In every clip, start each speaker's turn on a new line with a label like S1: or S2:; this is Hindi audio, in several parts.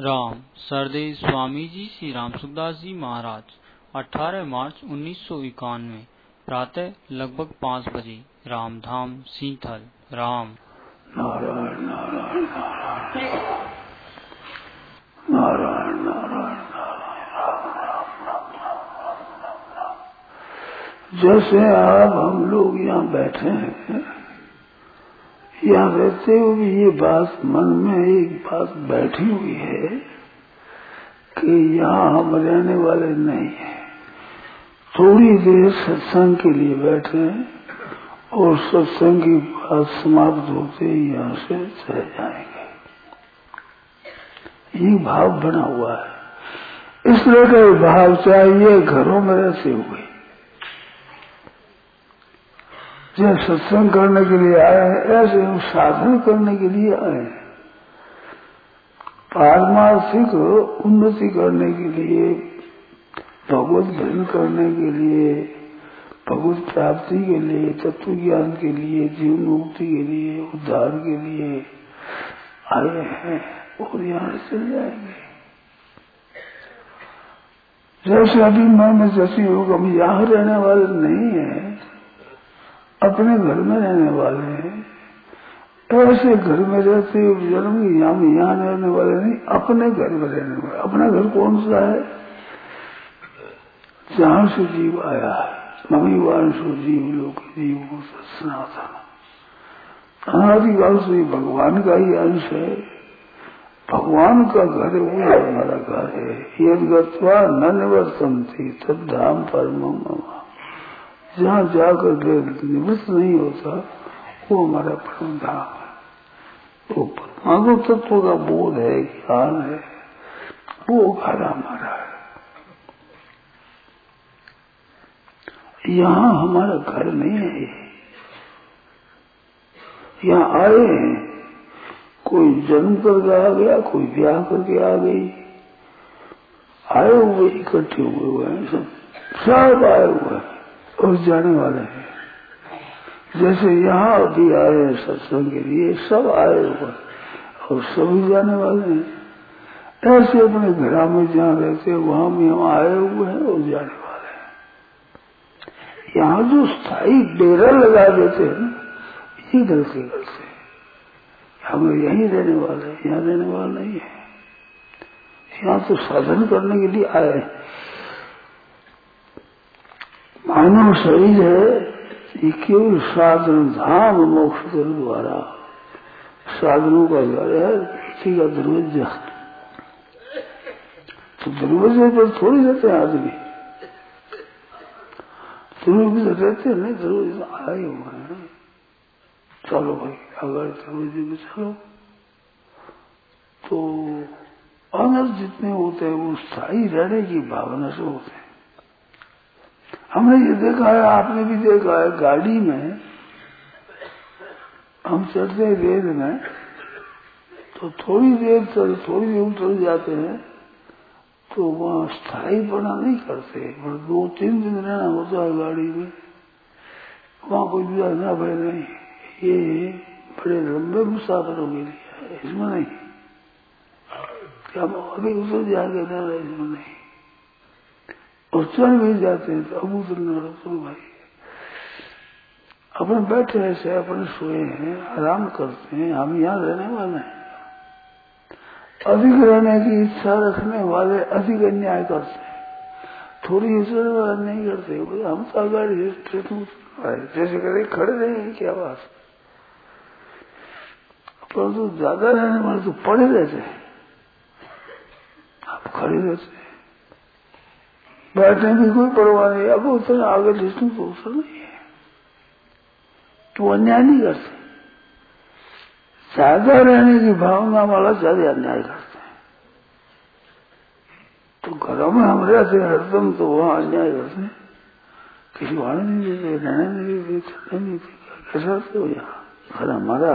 S1: राम। सरदेव स्वामी जी श्री राम सुखदास जी महाराज 18 मार्च उन्नीस प्रातः लगभग पाँच बजे, रामधाम, सीथल, राम।
S2: जैसे आप हम लोग यहाँ बैठे हैं रहते हुए भी ये बात मन में एक बात बैठी हुई है कि यहाँ हम रहने वाले नहीं है। थोड़ी देर सत्संग के लिए बैठे और सत्संग की बात समाप्त होते ही यहाँ से चले जाएँगे। ये भाव बना हुआ है। इस तरह का भाव चाहिए घरों में रहते हुए जब सत्संग करने के लिए आए हैं, ऐसे हम साधन करने के लिए आए हैं। पारमार्थिक उन्नति करने के लिए, भगवत भजन करने के लिए, भगवत प्राप्ति के लिए तत्व ज्ञान के लिए जीवन मुक्ति के लिए, उद्धार के लिए आए हैं और यहाँ से जाएँगे। जैसे अभी में जैसी होगा, हम यहाँ रहने वाले नहीं है। अपने घर में रहने वाले हैं। ऐसे घर में रहते जन्म यहाँ यहाँ रहने वाले नहीं, अपने घर में रहने वाले। अपना घर कौन सा है? जहाँ से जीव आया है। मम्मी वांशु जीव लोग जीव सनातन अनादिकाल से भगवान का ही अंश है। भगवान का घर वो हमारा घर है। यद गत्वा न निवर्तन थी तब धाम परम जहाँ जाकर के निवृत्त नहीं होता, वो हमारा परम धाम है। वो परमाणु तत्व का बोध है, ज्ञान है, वो घर हमारा है। यहाँ हमारा घर नहीं है। यहाँ आए हैं, कोई जन्म करके आ गया, कोई ब्याह करके आ गई। आए हुए, इकट्ठे हुए हुए हैं, सब सब आए हुए हैं। और जाने वाले हैं। जैसे यहाँ भी आए हैं सत्संग के लिए, सब आए हुए और सभी जाने वाले हैं। ऐसे अपने घर में जहाँ रहते हैं, वहाँ भी हम आए हुए हैं और जाने वाले हैं। यहाँ जो स्थायी डेरा लगा देते हैं ये गलती करते हम यहीं रहने वाले हैं, यहाँ रहने वाले नहीं है। यहाँ तो साधन करने के लिए आए हैं। मानव शरीर है ये केवल साधन धाम मोक्ष के द्वारा। साधनों का घर है पृथ्वी का दरवाज़ा तो दरवाजे पर थोड़ी रहते हैं आदमी। दरवाजे तो रहते नहीं दरवाजे आए हुए हैं चलो भाई, अगर दरवाजे में चलो। तो अनर जितने होते हैं, वो स्थायी रहने की भावना से होते हैं। हमने ये देखा है, आपने भी देखा है, गाड़ी में हम चलते हैं रेल में तो थोड़ी देर चल, थोड़ी देर उतर जाते हैं तो वहाँ स्थायी बना नहीं करते पर दो तीन दिन रहना होता है गाड़ी में। वहाँ कोई भी ना भाई नहीं, ये बड़े लंबे मुसाफरों के लिए इसमें नहीं। क्या अभी उतर जाएँगे ना इसमें नहीं। चल भी जाते हैं तो अब तो भाई, अपन बैठे ऐसे अपने सोए हैं, आराम करते हैं, हम यहाँ रहने वाले हैं। अधिक रहने की इच्छा रखने वाले अधिक अन्याय करते हैं। थोड़ी वाले नहीं करते, बोले, हम तो गाड़ी जैसे कहते खड़े रहेंगे क्या बात परंतु तो ज़्यादा रहने वाले तो पड़े रहते हैं। आप खड़े रहते हैं। बैठने की कोई परवाह नहीं। अब उतना आगे जिसने को अवसर नहीं है। तो अन्याय नहीं करते। ज़्यादा रहने की भावना वाला ज़्यादा अन्याय करते हैं। तो घरों में हम रहते हैं हरदम तो वहाँ अन्याय करते हैं। किसी वाले नहीं देते, रहने नहीं देते नहीं देते। कैसा रहते हो यहाँ घर हमारा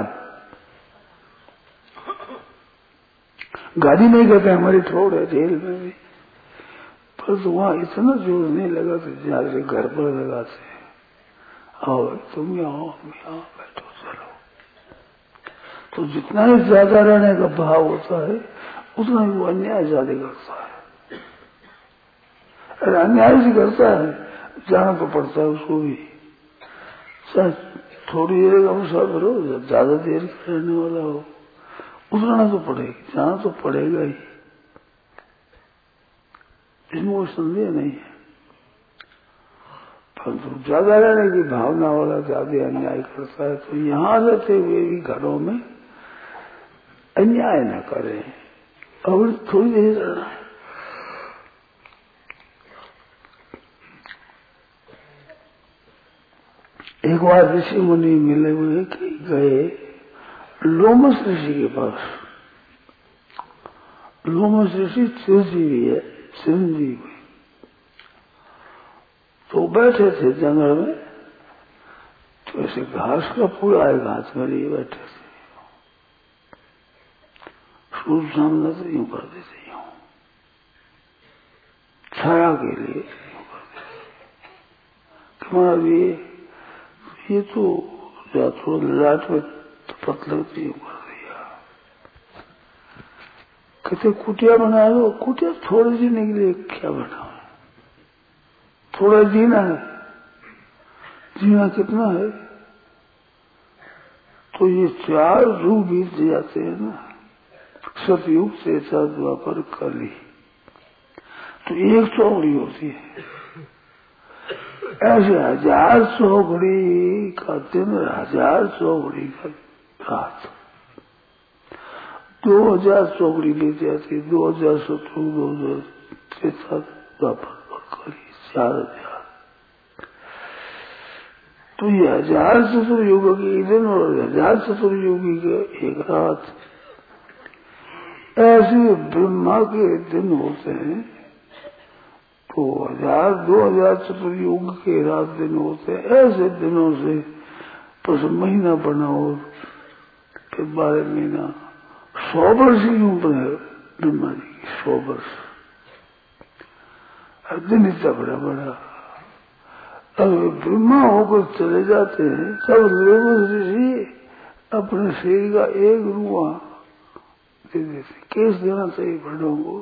S2: गाड़ी नहीं कहते हमारी ठोड़ है, जेल में भी। तो वहाँ इतना ज़ोर नहीं लगा तो जैसे घर पर लगाते और तुम यहाँ यहाँ बैठो, चलो। तो जितना ही ज़्यादा रहने का भाव होता है, उतना ही वो अन्याय ज़्यादा करता है। अरे अन्याय से करता है, जाना तो पड़ता है उसको भी। चाहे थोड़ी देर का मुसाफिर हो, ज़्यादा देर रहने वाला हो, उतरना तो पड़ेगा, जाना तो पड़ेगा ही। कोई संदेह नहीं। है परंतु ज़्यादा रहने की भावना वाला ज़्यादा अन्याय करता है तो यहाँ रहते हुए भी घरों में अन्याय न करें। और थोड़ी देर रहना है। एक बार ऋषि मुनि मिले हुए कि गए लोमस ऋषि के पास। लोमस ऋषि चिरजीवी है। चिरंजीवी तो बैठे थे जंगल में तो ऐसे घास का पूरा है घास में लिए बैठे थे। सूर्य सामने तो यूँ कर देते यूँ छाया के लिए यूँ कर ये ये तो थोड़ा लाट में पत लगती यूँ कर दिया कहते, कुटिया बना दो कुटिया थोड़े जीने के लिए क्या बना थोड़ा जीना है। जीना कितना है? तो ये चार रूप बीत जाते हैं ना। सतयुग से द्वापर कली तो एक चौकड़ी होती है। ऐसे हज़ार चौकड़ी का दिन, हज़ार चौकड़ी का रात। दो हज़ार चौकड़ी ले जाती, दो हज़ार सत्रह दो हज़ार कली चार हज़ार। तो ये हज़ार चतुर्युग की दिन और हज़ार चतुर्युगी के एक रात। ऐसे ब्रह्मा के दिन होते हैं तो हज़ार, दो हज़ार चतुर्युग के रात दिन होते हैं। ऐसे दिनों से बस महीना बना और फिर बारह महीना सौ वर्ष ही उम्र है ब्रह्मा जी की सौ वर्ष दिन इतना बड़ा बड़ा। अब ब्रह्मा होकर चले जाते हैं, तब लोग ऋषि अपने शरीर का एक रुआ दे देते केस देना चाहिए बड़ों को।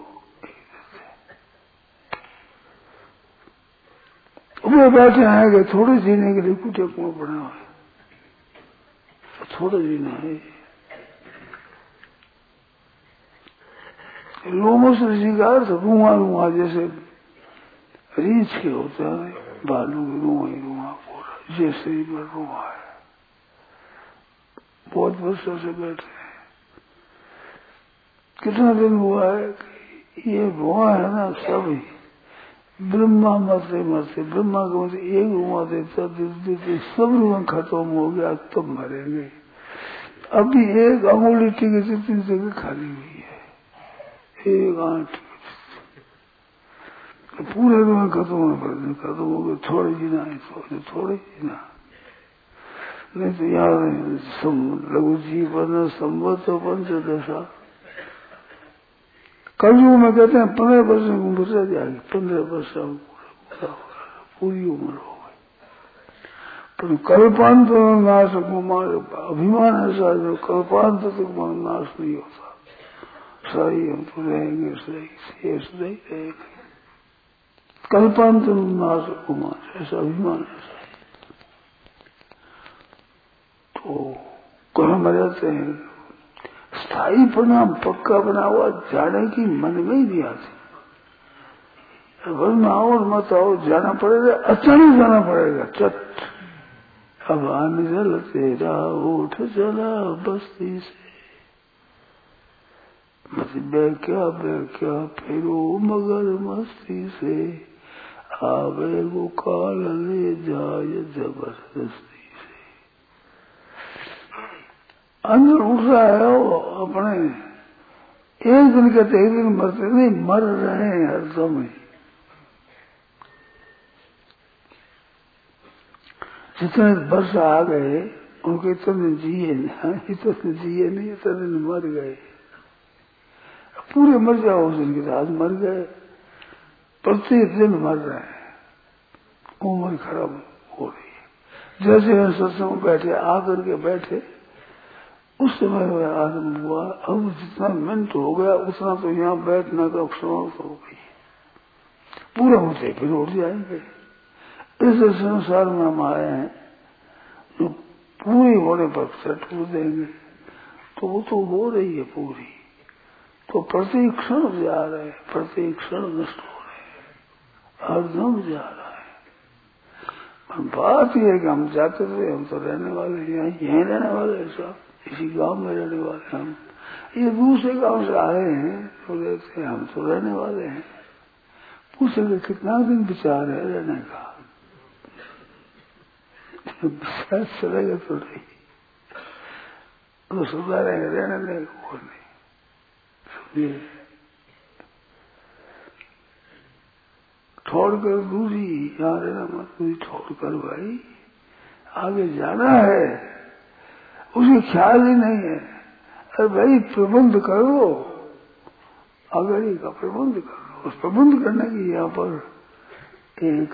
S2: वो बैठे आएँगे थोड़े जीने के लिए कुछ कुआँ बना है। थोड़ा जीना है। लोमस ऋषि का अर्थ रुआ रुआ जैसे रीछ के होता है, बालू रुआ ही रुआ पूरा ये शरीर में रुआ है। बहुत वर्षों से बैठे हैं। कितना दिन हुआ है कि ये रुआ है ना सभी ब्रह्मा मरते मरते, ब्रह्मा को मरते, एक रुआ देता देते सब रुआ खत्म हो गया, तब मरेंगे। अभी एक अंगुली टिके जितनी जगह खाली हुई। है एक आठ तो पूरे में खत्म होने पर खत्म हो गए, थोड़े जीना है थोड़े थोड़े जीना नहीं तो याद लघु जीवन संवत पंच दशा। कलयुग में कहते हैं, पंद्रह वर्ष की उम्र से जाएगी, पंद्रह वर्ष पूरी उम्र हो गई। पर कल्पांत नाश कुमार अभिमान ऐसा जो कल्पांत तक नाश नहीं होता। सही हम तो रहेंगे सही शेष नहीं रहेंगे। कल्पांत नाश कुमार, ऐसा अभिमान ऐसा। तो कहा मर जाते हैं। स्थायी परिणाम पक्का बना हुआ जाने की मन में ही नहीं आती। में आओ और मत आओ, जाना पड़ेगा, अचानक जाना पड़ेगा, चट। अब आने जल तेरा उठ जला, बस्ती से। मत क्या क्या फिरो मगर मस्ती से आवे वो काल ले जाए ज़बरदस्ती से। अंदर उठ रहा है वो अपने। एक दिन कहते एक दिन मरते नहीं, मर रहे हैं हर समय। जितने वर्ष आ गए, उनके इतने जिए इतने जिए नहीं, इतने दिन मर गए। पूरे मर जाओ उस दिन के साथ, मर गए। प्रत्येक दिन मर रहे हैं। उम्र खराब हो रही है। जैसे हम सत्संग बैठे, आकर के बैठे, उस समय वह आरंभ हुआ। अब जितना मिनट हो गया, उतना तो यहाँ बैठना का क्षण हो गई पूरा होते फिर उठ जाएँगे। इस संसार में हम आए हैं, जो पूरी होने पर सेट देंगे। तो वो तो हो रही है पूरी। तो प्रति क्षण जा रहे प्रति क्षण नष्ट हो रहे हरदम जा रहा है। पर बात यह है कि हम जाते थे, हम तो रहने वाले यहाँ यहीं रहने वाले हैं सब, इसी गाँव में रहने वाले हम। ये दूसरे गाँव से आए हैं तो रहते हम तो रहने वाले हैं। पूछेंगे, कितना दिन विचार है रहने का? विश्वास चलेगा तो नहीं। तो सुधारेंगे, रहने देंगे वो नहीं। सुनिए छोड़कर दूरी यहाँ रहना मत दूरी छोड़कर भाई। आगे जाना है, उसे ख्याल ही नहीं है। अरे भाई, प्रबंध करो। अगड़ी का प्रबंध करो उस प्रबंध करने की यहाँ पर एक,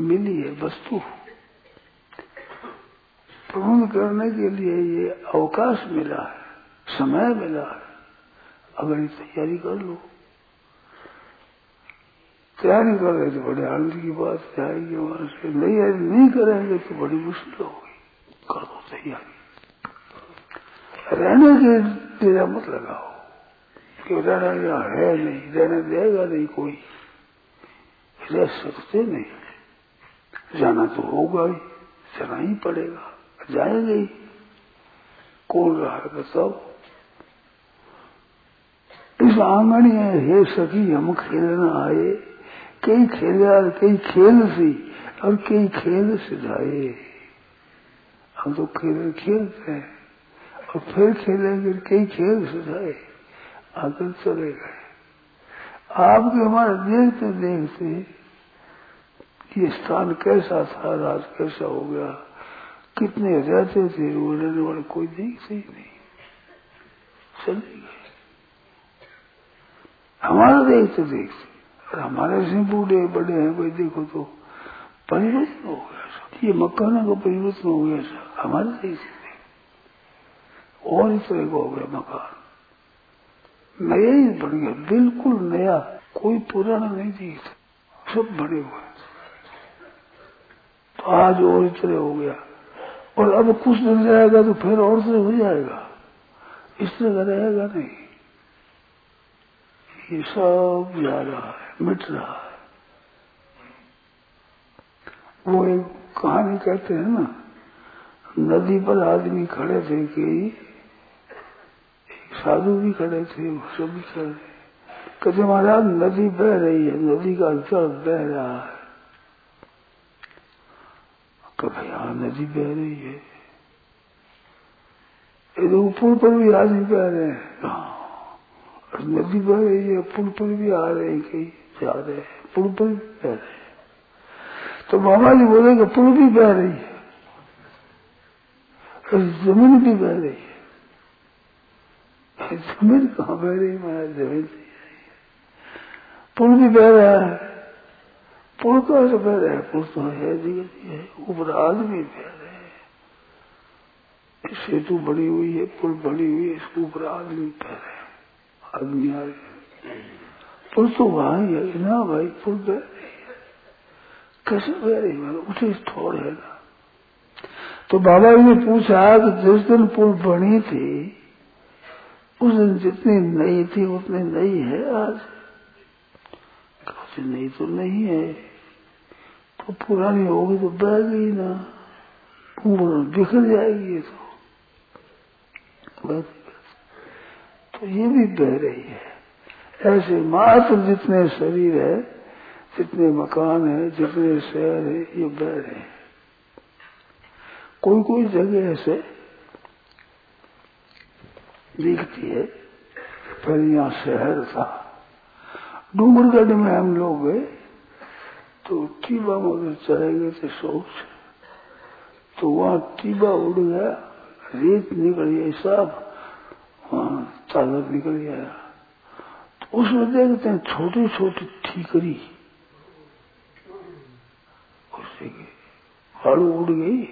S2: मिली है वस्तु। प्रबंध करने के लिए ये अवकाश मिला है। समय मिला है। अगर ये तैयारी कर लो। तैयारी कर रहे तो बड़े आनंद की बात जाएगी वहाँ से। नहीं नहीं करेंगे तो बड़ी मुश्किल होगी। कर दो तैयारी। रहने के डेरा मत लगाओ। कि रहना यहाँ है नहीं, रहने देगा नहीं कोई। रह सकते नहीं। जाना तो होगा ही, जाना ही पड़ेगा। जाएँगे ही। कौन रहेगा सब इस आँगन हे, सखी, हम खेलना आए। कई खेला, कई खेल सी, और कई खेल सिधाए हम तो खेल खेलते हैं और फिर खेलेंगे कई खेल सिधाए आकर चले गए। आपके हमारे देखते देखते, ये स्थान कैसा था, राज कैसा हो गया, कितने रहते थे, वो रहने वाले कोई देखते ही नहीं। चले हमारा देखते देखते और हमारे से बूढ़े बड़े हैं, भाई देखो तो परिवर्तन हो गया ये मकानों का परिवर्तन हो गया सब हमारे देखते थे और इस तरह का हो गया मकान। नया ही बन गया। बिल्कुल नया। कोई पुराना नहीं दिखता सब बने हुए तो आज और इस तरह हो गया। और अब कुछ दिन जाएगा तो फिर और तरह हो जाएगा। इस तरह रहेगा नहीं। ये सब जा रहा है मिट रहा है। वो एक कहानी कहते हैं ना, नदी पर आदमी खड़े थे कि साधु भी खड़े थे सब भी खड़े कहते महाराज, नदी बह रही है, नदी का जल बह रहा है। कभी यहाँ नदी बह रही है। इधर ऊपर पर भी आदमी बह रहे हैं। नदी बह रही है, पुल पर भी आ रहे हैं कहीं, जा रहे हैं। पुल पर भी बह रहे हैं। तो बाबा जी बोले कि पुल भी बह रही है ज़मीन भी बह रही है। ज़मीन कहाँ बह रही है ज़मीन से पुल भी बह रहा है। पुल कहाँ से बह रहा है? पुल तो है है ऊपर आदमी बह रहे हैं। सेतु बनी हुई है, पुल बनी हुई है, इसके ऊपर आदमी बह रहे आदमी आ रहे पुल तो वहाँ ही है ना भाई पुल बह रही है कैसे बह रही है उसे थोड़ है ना तो बाबा जी ने पूछा कि जिस दिन पुल बनी थी, उस दिन जितनी नई थी, उतनी नई है आज। नहीं तो नहीं है। तो पुरानी होगी तो बह गई ना। बिखर जाएगी तो। बस। ये भी बह रही है, ऐसे मात्र जितने शरीर है, जितने मकान है, जितने शहर है, ये बह रहे हैं। कोई कोई जगह ऐसे दिखती है पहले यहाँ शहर था। डूंगरगढ़ में हम लोग गए तो टीबा में चलेंगे थे सोच तो वहाँ टीबा उड़ गया, रेत निकल गई सब चादर निकल गया। तो उसमें देखते हैं छोटी छोटी ठीकरी उससे उड़ गई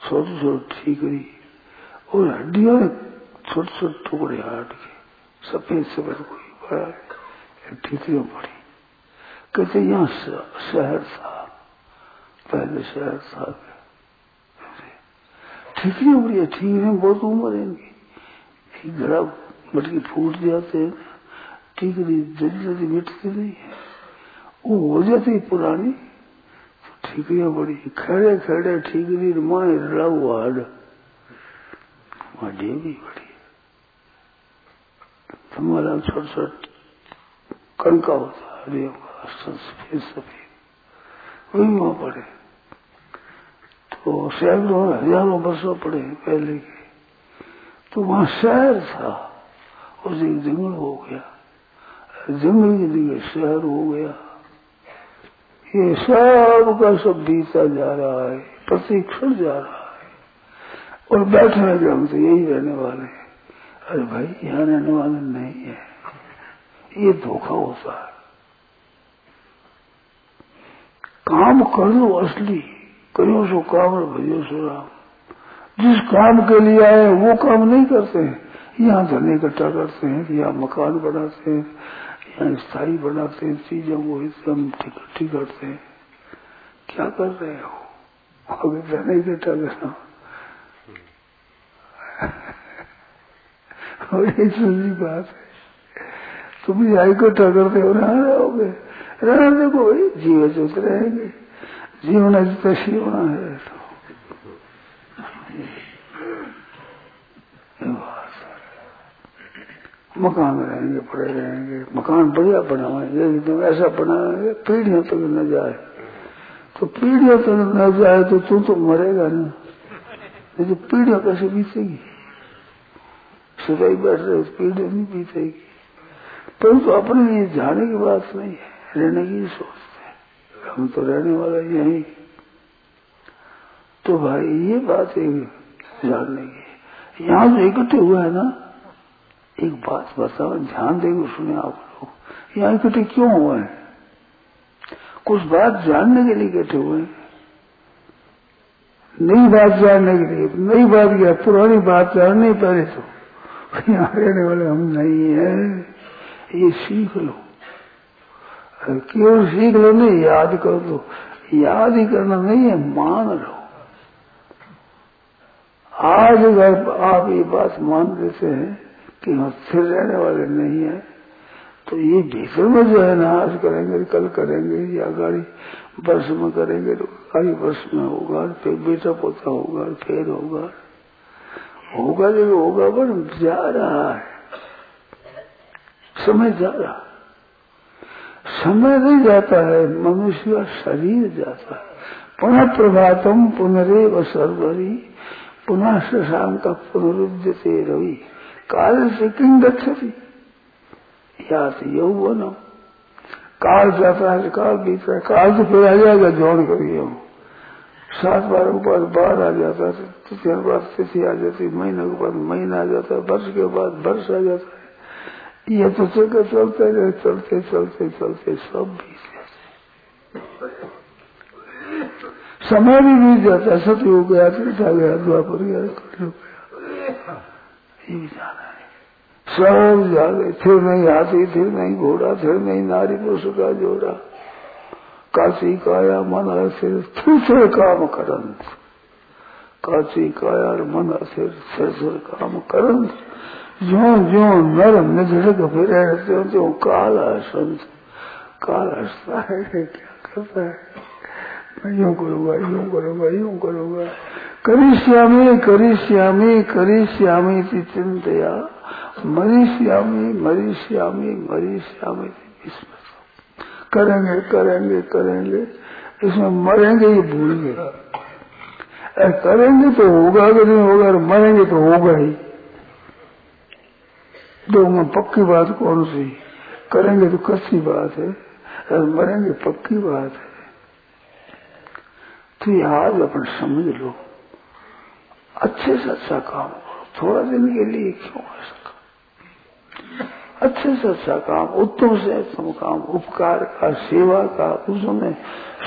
S2: छोटी छोटी ठीकरी। और हड्डियों में छोटे छोटे टुकड़े हाट के सफ़ेद सफ़ेद कोई बड़ा ठीकरियों पड़ी। कहते, यहाँ शहर था पहले शहर था ठीकरियों पड़ी ठीकरियों बहुत उम्र है इनकी। घड़ा मटकी फूट जाते हैं ठीकरी जल्दी जल्दी मिटती नहीं है। वो हो जाती पुरानी। तो ठीकरियाँ बड़ी खड़े खड़े, ठीकरी माए हुआ हड वहाँ डेवी बड़ी तुम्हारा छोट छोट कणका होता हरियों सफ़ेद सफ़ेद। वही वहाँ पड़े। तो सैकड़ों हज़ारों बसों पड़े पहले के। तो वहाँ शहर था। उस एक जंगल हो गया। जंगल के लिए शहर हो गया। ये सब का सब बीता जा रहा है प्रतिक्षण जा रहा है। और बैठने के हम तो यही रहने वाले हैं। अरे भाई, यहाँ रहने वाले नहीं है। ये धोखा होता है। काम कर लो असली करियो सो काम भजो सो राम जिस काम के लिए आए वो काम नहीं करते हैं। यहाँ धन इकट्ठा करते हैं या मकान बनाते हैं या स्थायी बनाते हैं, चीज़ों को एकदम इकट्ठी करते हैं। क्या कर रहे हो? अभी धन इकट्ठा करना। ये सही बात है, तुम यहाँ इकट्ठा करते हो, रहा रहोगे रहना देखो भाई जीवन जुत रहेंगे। जीवन जितना सीवना है तो मकान रहेंगे, पड़े रहेंगे। मकान बढ़िया बनाएँगे एकदम ऐसा बनाएँगे पीढ़ियों तक न जाए। तो पीढ़ियों तक न जाए तो तू तो मरेगा ना। नहीं तो पीढ़ियों कैसे बीतेगी? सदाई बैठ रहे पीढ़ियों नहीं बीतेगी। परंतु तो अपने लिए जाने की बात नहीं है, रहने की सोचते हम तो रहने वाले यही। तो भाई, ये बात है जानने की यहाँ जो इकट्ठे हुए है ना एक बात बताओ, ध्यान देंगे सुने आप लोग। यहाँ इकट्ठे क्यों हुए हैं? कुछ बात जानने के लिए इकट्ठे हुए हैं। नई बात जानने के लिए, नई बात क्या पुरानी बात जानने पहले तो। यहाँ रहने वाले हम नहीं है। ये सीख लो। क्यों सीख लो नहीं, याद कर दो याद ही करना नहीं है, मान लो। आज अगर आप ये बात मान देते हैं कि हम स्थिर रहने वाले नहीं है। तो ये भीतर में जो है ना, आज करेंगे, कल करेंगे, या गाड़ी वर्ष में करेंगे तो गाड़ी वर्ष में होगा, फिर बेटा पोता होगा, फिर होगा। होगा जो होगा, पर जा रहा है। समय जा रहा समय नहीं जाता है, मनुष्य का शरीर जाता है। पुनः प्रभातम पुनरेव सर्वरी, पुनः शशांक पुनरुद्यते रवि। काल से किंग गच्छति या यौवन काल जाता है, काल बीत है, काल तो फिर आ जाएगा, जोड़ करिए हम। सात बार के बाद बार आ जाता है तिथि के बाद तिथि आ जाती है, महीने के बाद महीना आ जाता है, वर्ष के बाद वर्ष आ जाता है। ये तो चलते चलते रहे, चलते चलते चलते सब बीत जाते समय भी बीत जाता है सत्य हो गया त्रेता गया द्वापर गया। ये जाना है। सब जागे, फिर नहीं हाथी, फिर नहीं घोड़ा, फिर नहीं नारी पुरुष का जोड़ा। काशी काया मन सिर फिर काम करंत। काशी काया मन सिर फिर फिर काम करंत। जो जो नर निधड़क फिर रहते हो जो काल संत। काल हंसता है क्या करता है? मैं यूँ करूँगा यूँ करूँगा यूँ करूँगा। करिष्यामी करिष्यामी करिष्यामी चिंतया मरीष्यामी मरीष्यामी मरीष्यामी करेंगे करेंगे करेंगे। इसमें मरेंगे ही भूल गए करेंगे तो होगा कि नहीं होगा और मरेंगे तो होगा ही। दो में पक्की बात कौन सी? करेंगे तो कच्ची बात है। और मरेंगे, पक्की बात है। तो आज अपन समझ लो। अच्छे से अच्छा काम करो। थोड़ा दिन के लिए क्यों ऐसा अच्छे से अच्छा काम, उत्तम से उत्तम काम, उपकार का, सेवा का, उसमें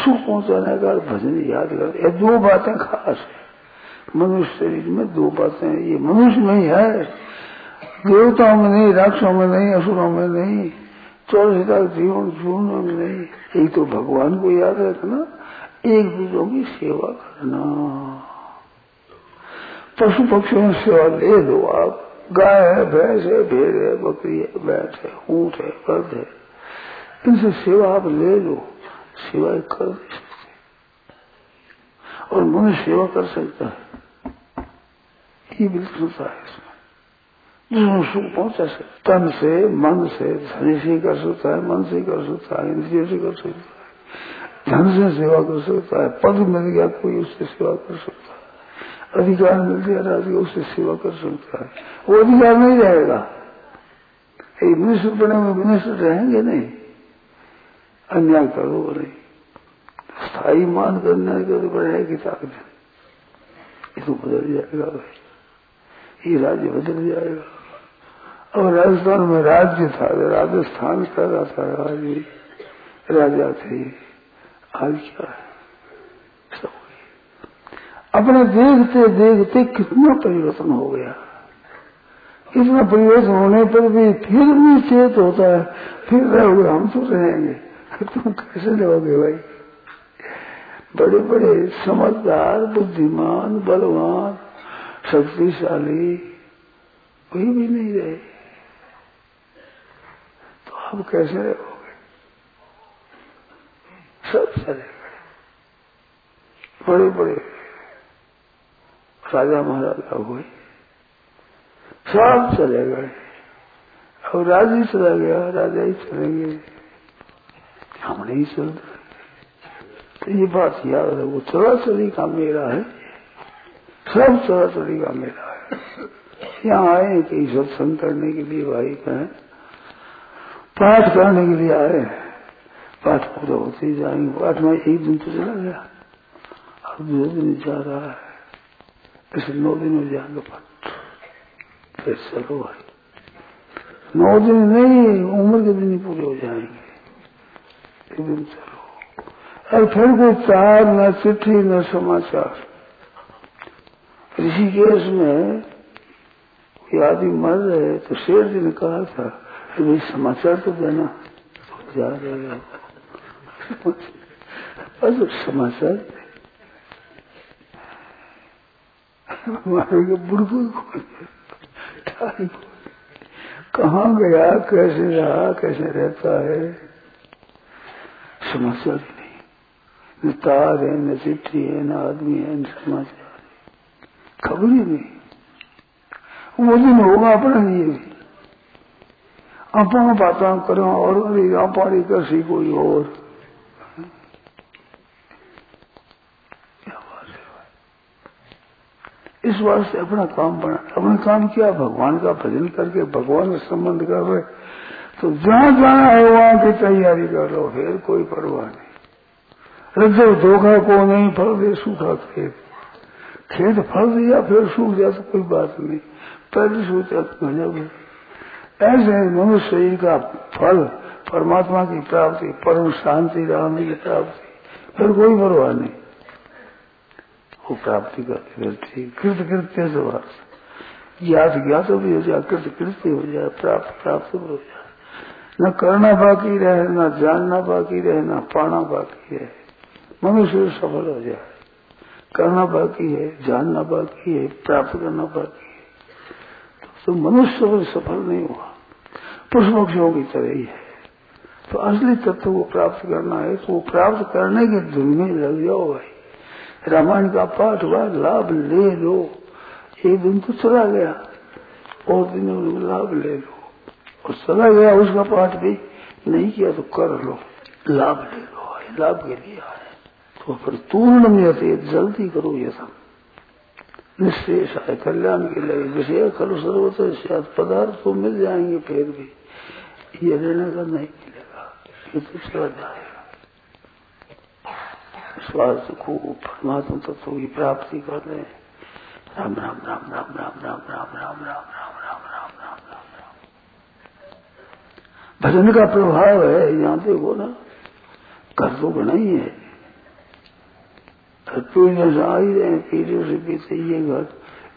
S2: सुख पहुँचाने का भजन याद कर ये दो बातें खास है। मनुष्य शरीर में दो बातें ये मनुष्य में ही है। देवताओं में नहीं, राक्षसों में नहीं, असुरों में नहीं चौदह जीवन जीवनों में नहीं। एक तो भगवान को याद रखना, एक दूसरों की सेवा करना। पशु पक्षियों में सेवा ले दो आप। गाय है, भैंस है, भेड़ है, बकरी है बैठ है, ऊट है गर्द है। इनसे सेवा आप ले लो। सेवा कर नहीं सकते और मनुष्य सेवा कर सकता है। ये बिल्कुल है। इसमें जिसमें सुख पहुँचा सकता तन से, मन से, धन से कर सकता है, मन से कर सकता है, इंद्रिय से कर सकता है, धन से सेवा कर सकता है, पद मिल गया कोई उससे सेवा कर सकता है। अधिकार मिल गया राज्य उससे सेवा कर सकता है। वो अधिकार नहीं रहेगा। मिनिस्टर बने में मिनिस्टर रहेंगे नहीं। अन्याय करो नहीं। स्थायी मान कर अन्याय करो बढ़ेगी ताकत ये तो बदल जाएगा भाई। ये राज्य बदल जाएगा। और राजस्थान में राज्य था, राजस्थान का था राजा थे। आज क्या है? अपने देखते देखते कितना परिवर्तन हो गया। इतना परिवर्तन होने पर भी फिर भी चेत होता है, फिर रहोगे हम तो रहेंगे। तुम कैसे रहोगे भाई? बड़े बड़े समझदार, बुद्धिमान, बलवान, शक्तिशाली, कोई भी नहीं रहे। तो आप कैसे रहोगे? सब चले गए। बड़े बड़े राजा महाराजा हुए। सब चले गए। और राज ही चला गया, राजा ही चलेंगे। हम नहीं चलते। तो ये बात याद है, वो चला चली का मेरा है। सब चला चली का मेरा है। यहाँ आए कि सत्संग करने के लिए भाई कहें पाठ करने के लिए आए पाठ पूरा होते ही जाएँगे। पाठ में एक दिन तो चला गया। अब दो दिन जा रहा है। ऐसे नौ दिन हो जाएँगे पट फिर चलो भाई नौ दिन नहीं उम्र के दिन ही पूरे हो जाएँगे एक दिन चलो और फिर कोई चार न चिट्ठी न समाचार ऋषिकेश में कोई आदमी मर रहे तो शेर जी ने कहा था भाई समाचार तो देना तो जा रहे बस समाचार हमारे बुड़बुड़ कहा गया? कैसे रहा? कैसे रहता है? समस्या भी नहीं। न तार है, न चिट्ठी है, न आदमी है, न समाचार है। खबर ही नहीं। वो दिन होगा अपना लिए भी। अपा बात करो और अपारी कर कोई और। इस वास्ते अपना काम बना, अपना काम किया, भगवान का भजन करके भगवान का संबंध कर रहे। तो जहाँ जाना है वहाँ की तैयारी कर लो फिर कोई परवाह नहीं। रजो धोखा को नहीं, फल दे, सूखा खेत। खेत फल दिया, फिर सूख जाए तो कोई बात नहीं। पहले सोचा गजब ऐसे मनुष्य शरीर का फल, परमात्मा की प्राप्ति, परम शांति, राम की प्राप्ति, फिर कोई परवाह नहीं। वो प्राप्ति करते फिर ठीक कृत कृत्य से वार्थ ज्ञात ज्ञात भी हो जाए कृत कृत्य हो जाए प्राप्त प्राप्त भी हो जाए। न करना बाकी रहे न जानना बाकी रहे न पाना बाकी रहे। मनुष्य सफल हो जाए। करना बाकी है जानना बाकी है प्राप्त करना बाकी है। तो, तो मनुष्य सफल नहीं हुआ। पुष्प पक्षियों की तरह ही है। तो असली तत्व को प्राप्त करना है तो वो प्राप्त करने की धुन में लग जाओ भाई। रामायण का पाठ हुआ, लाभ ले लो। एक दिन तो चला गया, और दिन लाभ ले लो। और चला गया, उसका पाठ भी नहीं किया तो कर लो। लाभ ले लो लाभ के लिए आए। तो फिर पूर्ण में जल्दी करो ये सब। निश्चेष आए, कल्याण के लिए विषय करो सर्वत पदार्थ तो मिल जाएँगे, फिर भी। ये लेने का नहीं मिलेगा। ये तो चला जाएगा। स्वास्थ्य को परमात्मा तत्व की प्राप्ति कर ले राम राम राम राम राम राम राम राम राम राम राम राम राम राम राम भजन का प्रभाव है यहाँ देखो ना कर तो बना ही है पीढ़ियों से आ ही रहे हैं पीढ़ियों से पीछे ये घर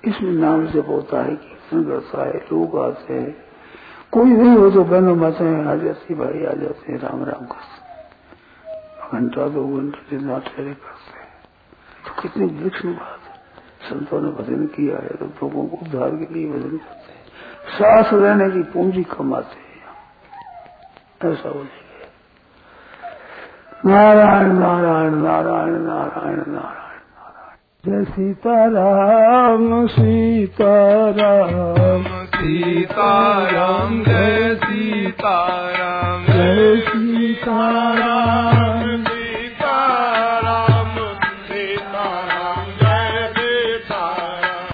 S2: इसमें नाम से होता है कीर्तन करता है लोग आते हैं कोई नहीं हो तो बहनों माताएँ आ जाती भाई आ जाते हैं राम राम करते घंटा दो घंटे दिन ठहरे करते हैं। तो कितनी विलक्षण बात है। संतों ने भजन किया है तो लोगों को उद्धार के लिए भजन करते हैं। सांस रहने की पूंजी कमाते हैं। ऐसा हो जाए नारायण नारायण नारायण नारायण नारायण। जय सीताराम सीताराम।
S3: सीताराम जय सीताराम।
S2: जय सीताराम।